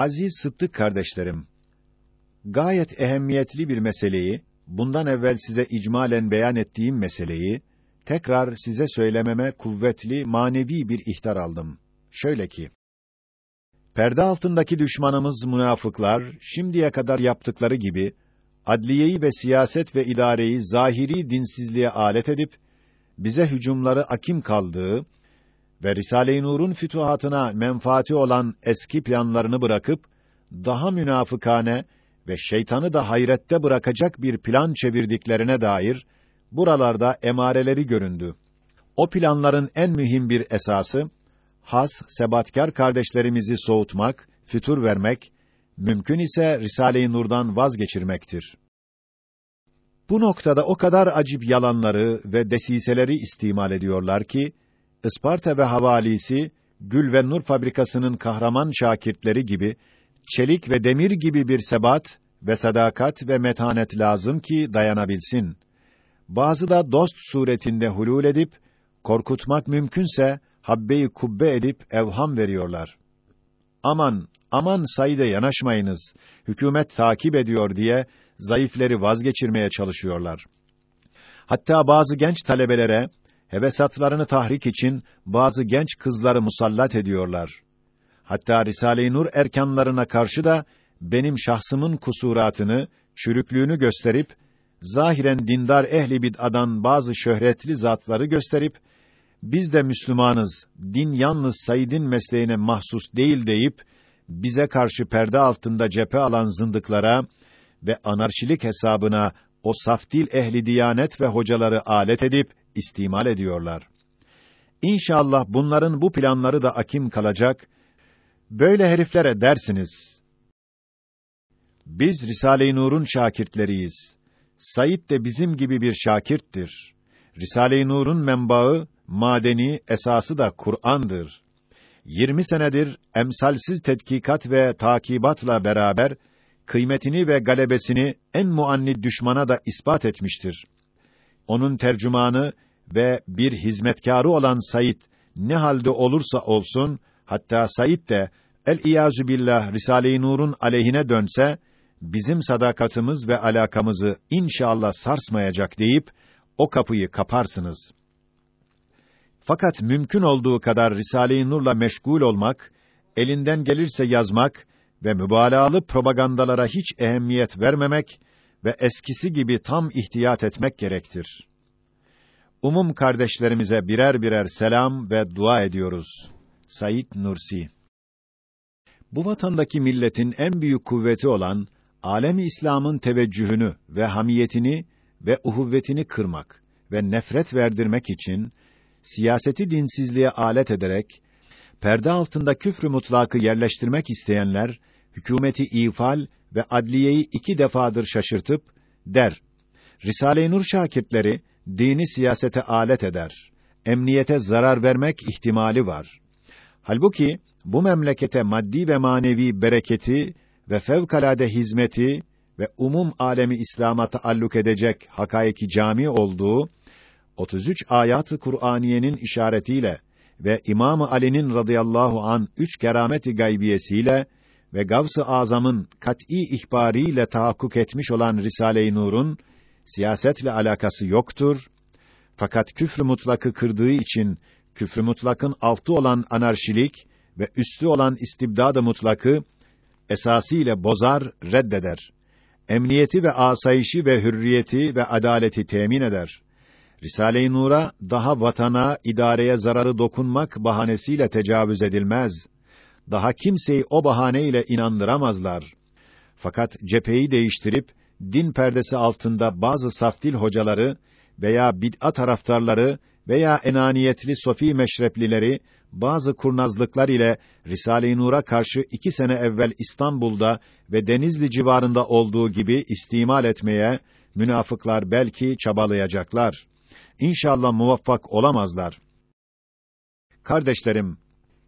Aziz Sıddık kardeşlerim, gayet ehemmiyetli bir meseleyi, bundan evvel size icmalen beyan ettiğim meseleyi, tekrar size söylememe kuvvetli, manevi bir ihtar aldım. Şöyle ki, perde altındaki düşmanımız münafıklar, şimdiye kadar yaptıkları gibi, adliyeyi ve siyaset ve idareyi zahiri dinsizliğe alet edip, bize hücumları akim kaldığı ve Risale-i Nur'un fütuhatına menfaati olan eski planlarını bırakıp, daha münafıkane ve şeytanı da hayrette bırakacak bir plan çevirdiklerine dair, buralarda emareleri göründü. O planların en mühim bir esası, has, sebatkar kardeşlerimizi soğutmak, fütur vermek, mümkün ise Risale-i Nur'dan vazgeçirmektir. Bu noktada o kadar acip yalanları ve desiseleri istimal ediyorlar ki, Isparta ve havalisi, Gül ve Nur fabrikasının kahraman şakirtleri gibi, çelik ve demir gibi bir sebat ve sadakat ve metanet lazım ki dayanabilsin. Bazı da dost suretinde hulul edip, korkutmak mümkünse, habbe-i kubbe edip evham veriyorlar. Aman, aman sayıda yanaşmayınız, hükümet takip ediyor diye, zayıfleri vazgeçirmeye çalışıyorlar. Hatta bazı genç talebelere, hevesatlarını tahrik için bazı genç kızları musallat ediyorlar. Hatta Risale-i Nur erkanlarına karşı da benim şahsımın kusuratını, çürüklüğünü gösterip zahiren dindar ehli bid'adan bazı şöhretli zatları gösterip biz de Müslümanız, din yalnız Said'in mesleğine mahsus değil deyip bize karşı perde altında cephe alan zındıklara ve anarşilik hesabına o saftil ehli diyanet ve hocaları alet edip istimal ediyorlar. İnşallah bunların bu planları da akim kalacak. Böyle heriflere dersiniz. Biz Risale-i Nur'un şakirtleriyiz. Said de bizim gibi bir şakirttir. Risale-i Nur'un menbaı, madeni, esası da Kur'an'dır. 20 senedir emsalsiz tetkikat ve takibatla beraber kıymetini ve galebesini en muannid düşmana da ispat etmiştir. Onun tercümanı ve bir hizmetkarı olan Said ne halde olursa olsun hatta Said de el iyazu billah Risale-i Nur'un aleyhine dönse bizim sadakatımız ve alakamızı inşallah sarsmayacak deyip o kapıyı kaparsınız. Fakat mümkün olduğu kadar Risale-i Nur'la meşgul olmak, elinden gelirse yazmak ve mübalağalı propagandalara hiç ehemmiyet vermemek ve eskisi gibi tam ihtiyat etmek gerektir. Umum kardeşlerimize birer birer selam ve dua ediyoruz. Said Nursi Bu vatandaki milletin en büyük kuvveti olan alemi İslam'ın teveccühünü ve hamiyetini ve uhuvvetini kırmak ve nefret verdirmek için siyaseti dinsizliğe alet ederek perde altında küfrü mutlakı yerleştirmek isteyenler hükümeti ifal ve adliyeyi iki defadır şaşırtıp der. Risale-i Nur şakirtleri dini siyasete alet eder. Emniyete zarar vermek ihtimali var. Halbuki bu memlekete maddi ve manevi bereketi ve fevkalade hizmeti ve umum alemi İslam'a taalluk edecek hakaiki cami olduğu 33 ayat-ı Kur'aniyenin işaretiyle ve İmam Ali'nin radıyallahu an üç kerameti gaybiyesiyle ve Gavs-ı Azam'ın kat'î ihbariyle tahakkuk etmiş olan Risale-i Nur'un siyasetle alakası yoktur. Fakat küfrü mutlakı kırdığı için küfrü mutlakın altı olan anarşilik ve üstü olan istibdad-ı mutlakı esasıyla bozar, reddeder. Emniyeti ve asayişi ve hürriyeti ve adaleti temin eder. Risale-i Nur'a daha vatana, idareye zararı dokunmak bahanesiyle tecavüz edilmez. Daha kimseyi o bahaneyle inandıramazlar. Fakat cepheyi değiştirip din perdesi altında bazı saftil hocaları veya bid'at taraftarları veya enaniyetli sofi meşreplileri bazı kurnazlıklar ile Risale-i Nur'a karşı iki sene evvel İstanbul'da ve Denizli civarında olduğu gibi istimal etmeye münafıklar belki çabalayacaklar. İnşallah muvaffak olamazlar. Kardeşlerim,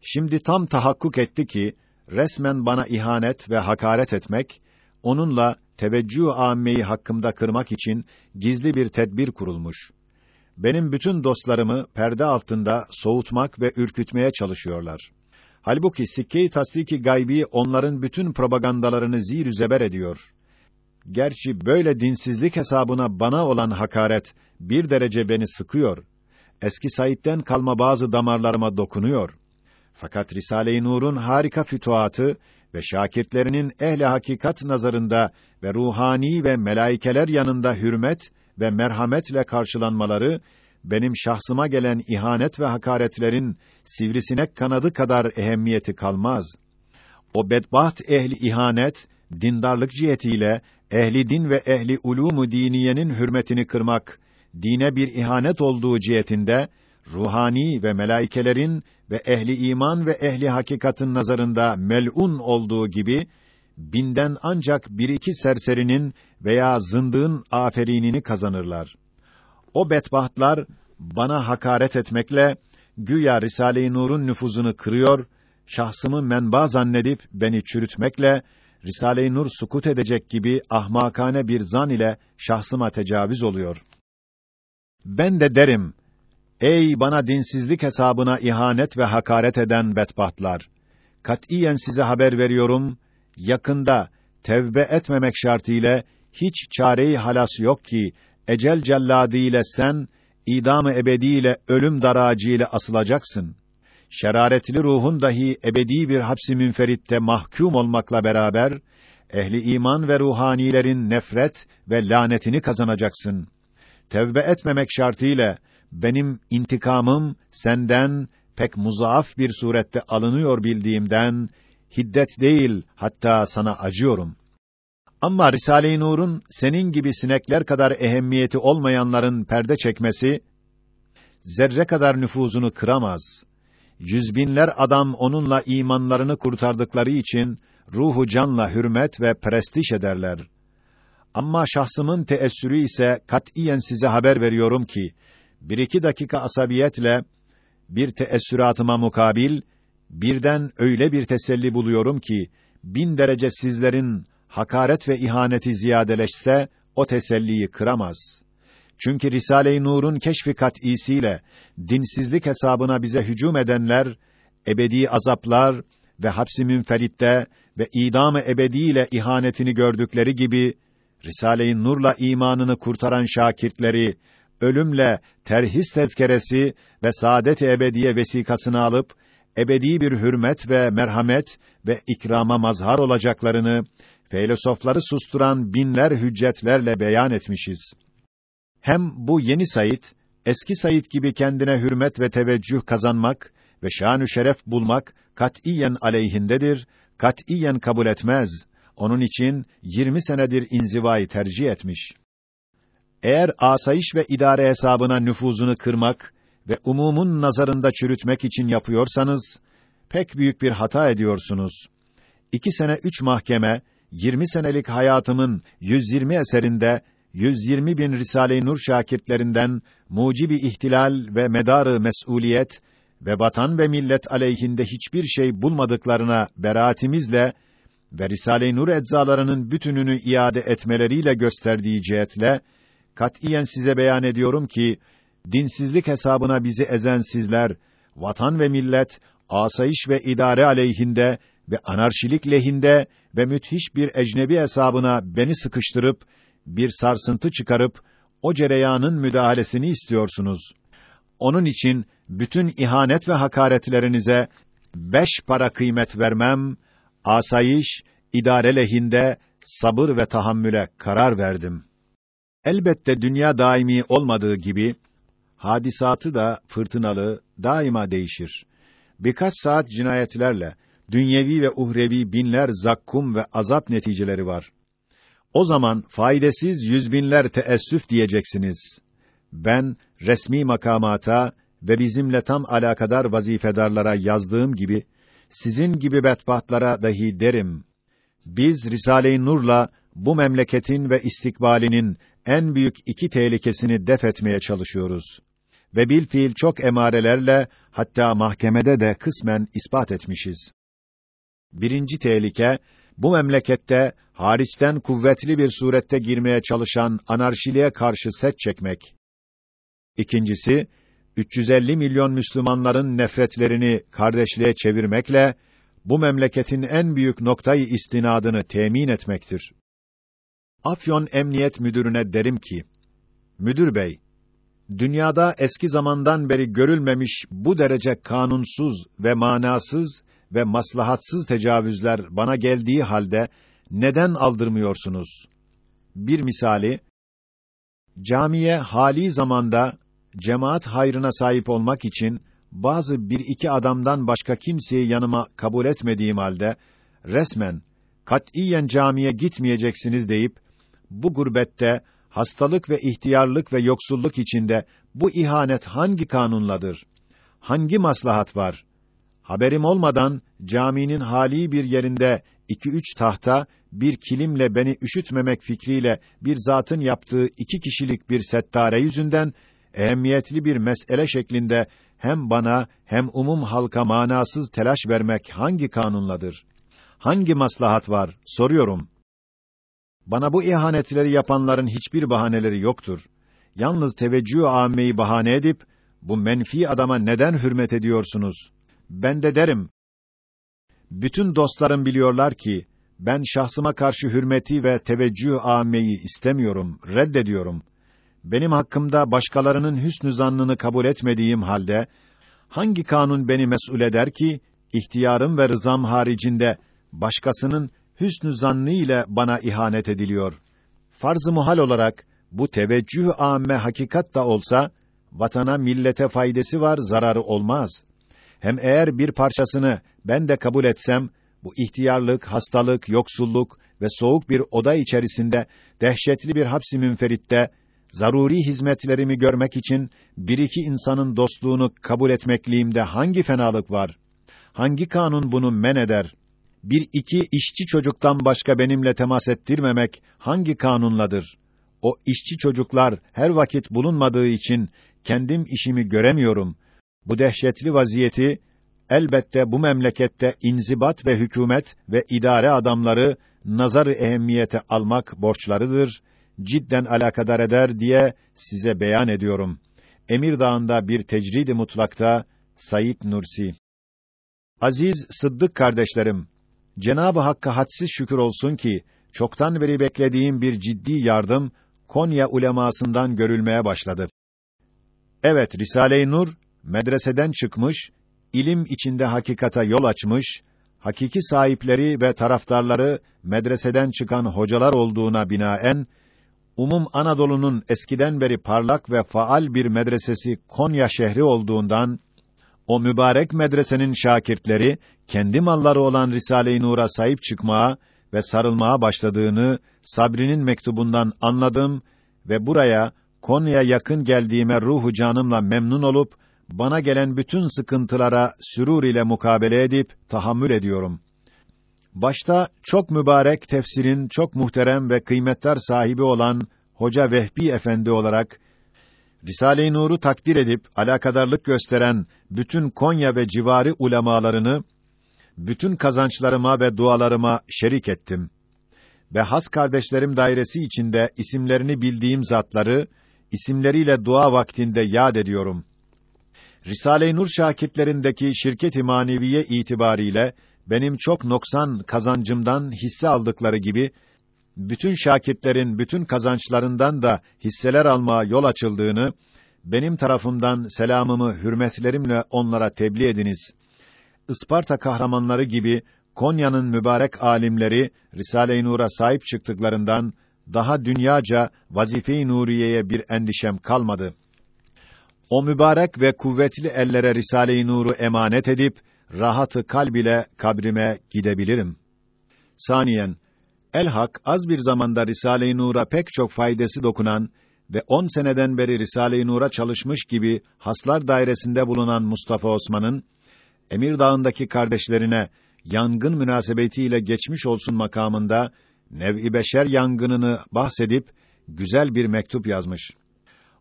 şimdi tam tahakkuk etti ki resmen bana ihanet ve hakaret etmek, onunla teveccüh âmmeyi hakkımda kırmak için gizli bir tedbir kurulmuş. Benim bütün dostlarımı perde altında soğutmak ve ürkütmeye çalışıyorlar. Halbuki sikke-i tasdiki gaybi onların bütün propagandalarını zir zeber ediyor. Gerçi böyle dinsizlik hesabına bana olan hakaret bir derece beni sıkıyor. Eski Said'den kalma bazı damarlarıma dokunuyor. Fakat Risale-i Nur'un harika fütuhatı ve şakirtlerinin ehli hakikat nazarında ve ruhani ve melaikeler yanında hürmet ve merhametle karşılanmaları benim şahsıma gelen ihanet ve hakaretlerin sivrisinek kanadı kadar ehemmiyeti kalmaz. O bedbaht ehli ihanet dindarlık cihetiyle ehli din ve ehli ulumu diniyenin hürmetini kırmak, dine bir ihanet olduğu cihetinde ruhani ve melaikelerin ve ehli iman ve ehli hakikatin nazarında mel'un olduğu gibi binden ancak bir iki serserinin veya zındığın aferinini kazanırlar. O bedbahtlar bana hakaret etmekle güya Risale-i Nur'un nüfuzunu kırıyor, şahsımı menba zannedip beni çürütmekle Risale-i Nur sukut edecek gibi ahmakane bir zan ile şahsıma tecavüz oluyor. Ben de derim, ey bana dinsizlik hesabına ihanet ve hakaret eden bedbahtlar! Katiyen size haber veriyorum, yakında tevbe etmemek şartıyla hiç çareyi halas yok ki ecel celladı ile sen idam-ı ebedi ile ölüm daracı ile asılacaksın. Şeraretli ruhun dahi ebedi bir hapsi münferitte mahkum olmakla beraber ehli iman ve ruhanilerin nefret ve lanetini kazanacaksın. Tevbe etmemek şartıyla benim intikamım senden pek muzaaf bir surette alınıyor bildiğimden hiddet değil hatta sana acıyorum. Ama Risale-i Nur'un senin gibi sinekler kadar ehemmiyeti olmayanların perde çekmesi zerre kadar nüfuzunu kıramaz. Yüzbinler adam onunla imanlarını kurtardıkları için ruhu canla hürmet ve prestij ederler. Ama şahsımın teessürü ise katiyen size haber veriyorum ki bir iki dakika asabiyetle bir teessüratıma mukabil birden öyle bir teselli buluyorum ki bin derece sizlerin hakaret ve ihaneti ziyadeleşse o teselliyi kıramaz. Çünkü Risale-i Nur'un keşfi kat'isiyle dinsizlik hesabına bize hücum edenler ebedi azaplar ve hapsi münferitte ve idam-ı ebediyle ihanetini gördükleri gibi Risale-i Nur'la imanını kurtaran şakirtleri ölümle terhis tezkeresi ve saadet-i ebediye vesikasını alıp ebedi bir hürmet ve merhamet ve ikrama mazhar olacaklarını filozofları susturan binler hüccetlerle beyan etmişiz. Hem bu yeni Said, eski Said gibi kendine hürmet ve teveccüh kazanmak ve şanü şeref bulmak katiyen aleyhindedir, katiyen kabul etmez. Onun için 20 senedir inzivayı tercih etmiş. Eğer asayiş ve idare hesabına nüfuzunu kırmak ve umumun nazarında çürütmek için yapıyorsanız, pek büyük bir hata ediyorsunuz. İki sene üç mahkeme, 20 senelik hayatımın 120 eserinde 120 bin Risale-i Nur şakirtlerinden mucibi ihtilal ve medarı mesuliyet ve vatan ve millet aleyhinde hiçbir şey bulmadıklarına beraatimizle ve Risale-i Nur eczalarının bütününü iade etmeleriyle gösterdiği cihetle katiyen size beyan ediyorum ki dinsizlik hesabına bizi ezen sizler vatan ve millet asayiş ve idare aleyhinde ve anarşilik lehinde ve müthiş bir ecnebi hesabına beni sıkıştırıp bir sarsıntı çıkarıp o cereyanın müdahalesini istiyorsunuz. Onun için bütün ihanet ve hakaretlerinize beş para kıymet vermem, asayiş, idare lehinde sabır ve tahammüle karar verdim. Elbette dünya daimi olmadığı gibi hadisatı da fırtınalı, daima değişir. Birkaç saat cinayetlerle dünyevi ve uhrevi binler zakkum ve azap neticeleri var. O zaman faydasız yüz binler teessüf diyeceksiniz. Ben resmi makamata ve bizimle tam alakadar vazifedarlara yazdığım gibi sizin gibi bedbahtlara dahi derim. Biz Risale-i Nur'la bu memleketin ve istikbalinin en büyük iki tehlikesini def etmeye çalışıyoruz. Ve bilfiil çok emarelerle hatta mahkemede de kısmen ispat etmişiz. Birinci tehlike, bu memlekette hariçten kuvvetli bir surette girmeye çalışan anarşiliğe karşı set çekmek. İkincisi, 350 milyon Müslümanların nefretlerini kardeşliğe çevirmekle bu memleketin en büyük noktayı istinadını temin etmektir. Afyon Emniyet Müdürüne derim ki: Müdür bey, dünyada eski zamandan beri görülmemiş bu derece kanunsuz ve manasız ve maslahatsız tecavüzler bana geldiği halde neden aldırmıyorsunuz? Bir misali, camiye hali zamanda cemaat hayrına sahip olmak için bazı bir iki adamdan başka kimseyi yanıma kabul etmediğim halde resmen katiyen camiye gitmeyeceksiniz deyip bu gurbette hastalık ve ihtiyarlık ve yoksulluk içinde bu ihanet hangi kanunladır? Hangi maslahat var? Haberim olmadan caminin hali bir yerinde iki üç tahta bir kilimle beni üşütmemek fikriyle bir zatın yaptığı iki kişilik bir settare yüzünden ehemmiyetli bir mesele şeklinde hem bana hem umum halka manasız telaş vermek hangi kanunladır? Hangi maslahat var? Soruyorum. Bana bu ihanetleri yapanların hiçbir bahaneleri yoktur. Yalnız teveccüh âmeyi bahane edip bu menfi adama neden hürmet ediyorsunuz? Ben de derim. Bütün dostlarım biliyorlar ki ben şahsıma karşı hürmeti ve teveccüh âmeyi istemiyorum, reddediyorum. Benim hakkımda başkalarının hüsnü zannını kabul etmediğim halde hangi kanun beni mesul eder ki ihtiyarım ve rızam haricinde başkasının hüsnü zannı ile bana ihanet ediliyor. Farz-ı muhal olarak bu teveccüh âme hakikat da olsa vatana millete faydası var, zararı olmaz. Hem eğer bir parçasını ben de kabul etsem bu ihtiyarlık, hastalık, yoksulluk ve soğuk bir oda içerisinde dehşetli bir hapsi münferitte zaruri hizmetlerimi görmek için bir iki insanın dostluğunu kabul etmekliğimde hangi fenalık var? Hangi kanun bunu men eder? Bir iki işçi çocuktan başka benimle temas ettirmemek hangi kanunladır? O işçi çocuklar her vakit bulunmadığı için kendim işimi göremiyorum. Bu dehşetli vaziyeti elbette bu memlekette inzibat ve hükümet ve idare adamları nazar ehemmiyete almak borçlarıdır cidden alakadar eder diye size beyan ediyorum. Emir Dağı'nda bir tecridi mutlakta Sayit Nursi. Aziz Sıddık kardeşlerim, Cenab-ı Hakk'a hadsiz şükür olsun ki çoktan beri beklediğim bir ciddi yardım Konya ulemasından görülmeye başladı. Evet, Risale-i Nur medreseden çıkmış, ilim içinde hakikata yol açmış, hakiki sahipleri ve taraftarları medreseden çıkan hocalar olduğuna binaen umum Anadolu'nun eskiden beri parlak ve faal bir medresesi Konya şehri olduğundan o mübarek medresenin şakirtleri kendi malları olan Risale-i Nur'a sahip çıkmaya ve sarılmaya başladığını Sabri'nin mektubundan anladım ve buraya Konya'ya yakın geldiğime ruhu canımla memnun olup bana gelen bütün sıkıntılara sürur ile mukabele edip tahammül ediyorum. Başta çok mübarek tefsirin çok muhterem ve kıymetler sahibi olan Hoca Vehbi Efendi olarak Risale-i Nur'u takdir edip alakadarlık gösteren bütün Konya ve civarı ulemalarını bütün kazançlarıma ve dualarıma şerik ettim. Ve has kardeşlerim dairesi içinde isimlerini bildiğim zatları isimleriyle dua vaktinde yad ediyorum. Risale-i Nur şakirtlerindeki şirket-i maneviye itibariyle benim çok noksan kazancımdan hisse aldıkları gibi bütün şakirtlerin bütün kazançlarından da hisseler almaya yol açıldığını benim tarafımdan selamımı hürmetlerimle onlara tebliğ ediniz. Isparta kahramanları gibi Konya'nın mübarek alimleri Risale-i Nur'a sahip çıktıklarından daha dünyaca vazife-i nuriyeye bir endişem kalmadı. O mübarek ve kuvvetli ellere Risale-i Nur'u emanet edip rahatı kalb ile kabrime gidebilirim. Saniyen Elhak az bir zamanda Risale-i Nur'a pek çok faydası dokunan ve on seneden beri Risale-i Nur'a çalışmış gibi haslar dairesinde bulunan Mustafa Osman'ın Emir Dağı'ndaki kardeşlerine yangın münasebetiyle geçmiş olsun makamında nev'i beşer yangınını bahsedip güzel bir mektup yazmış.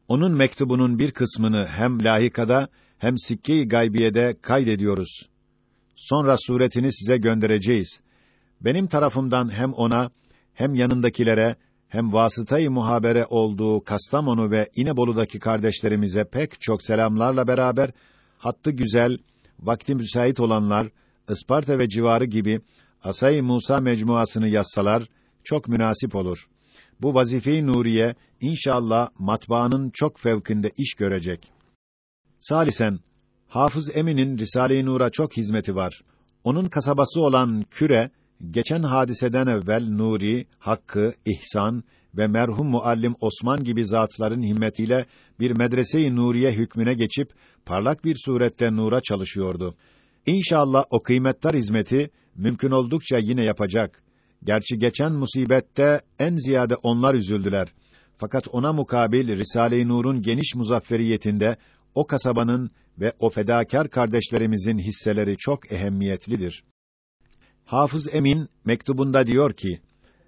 Onun mektubunun bir kısmını hem lahikada hem sikke-i gaybiyede kaydediyoruz. Sonra suretini size göndereceğiz. Benim tarafımdan hem ona hem yanındakilere hem vasıtayı muhabere olduğu Kastamonu ve İnebolu'daki kardeşlerimize pek çok selamlarla beraber hattı güzel, vakti müsait olanlar Isparta ve civarı gibi Asay Musa mecmuasını yazsalar çok münasip olur. Bu vazife-i nuriye inşallah matbaanın çok fevkinde iş görecek. Salisen Hafız Emin'in Risale-i Nur'a çok hizmeti var. Onun kasabası olan Küre geçen hadiseden evvel Nuri, Hakkı, İhsan ve merhum muallim Osman gibi zatların himmetiyle bir medrese-i nuriye hükmüne geçip parlak bir surette nura çalışıyordu. İnşallah o kıymetli hizmeti mümkün oldukça yine yapacak. Gerçi geçen musibette en ziyade onlar üzüldüler. Fakat ona mukabil Risale-i Nur'un geniş muzafferiyetinde o kasabanın ve o fedakar kardeşlerimizin hisseleri çok ehemmiyetlidir. Hafız Emin mektubunda diyor ki: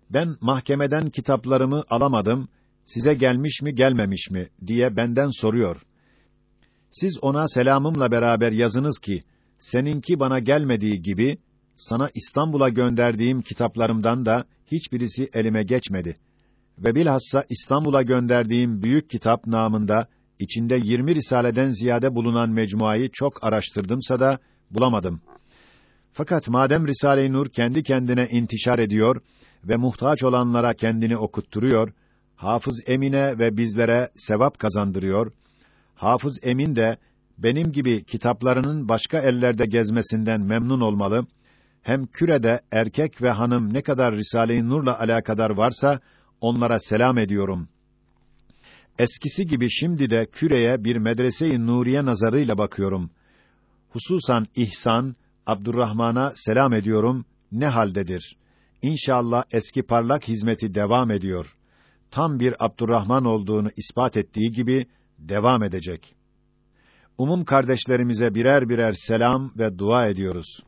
Ben mahkemeden kitaplarımı alamadım. Size gelmiş mi, gelmemiş mi diye benden soruyor. Siz ona selamımla beraber yazınız ki seninki bana gelmediği gibi sana İstanbul'a gönderdiğim kitaplarımdan da hiçbirisi elime geçmedi. Ve bilhassa İstanbul'a gönderdiğim büyük kitap namında içinde 20 risaleden ziyade bulunan mecmuayı çok araştırdımsa da bulamadım. Fakat madem Risale-i Nur kendi kendine intişar ediyor ve muhtaç olanlara kendini okutturuyor, Hafız Emine ve bizlere sevap kazandırıyor. Hafız Emin de benim gibi kitaplarının başka ellerde gezmesinden memnun olmalı. Hem kürede erkek ve hanım ne kadar Risale-i Nur'la alakadar varsa onlara selam ediyorum. Eskisi gibi şimdi de küreye bir medrese-i nuriye nazarıyla bakıyorum. Hususan İhsan, Abdurrahman'a selam ediyorum. Ne haldedir? İnşallah eski parlak hizmeti devam ediyor. Tam bir Abdurrahman olduğunu ispat ettiği gibi devam edecek. Umum kardeşlerimize birer birer selam ve dua ediyoruz.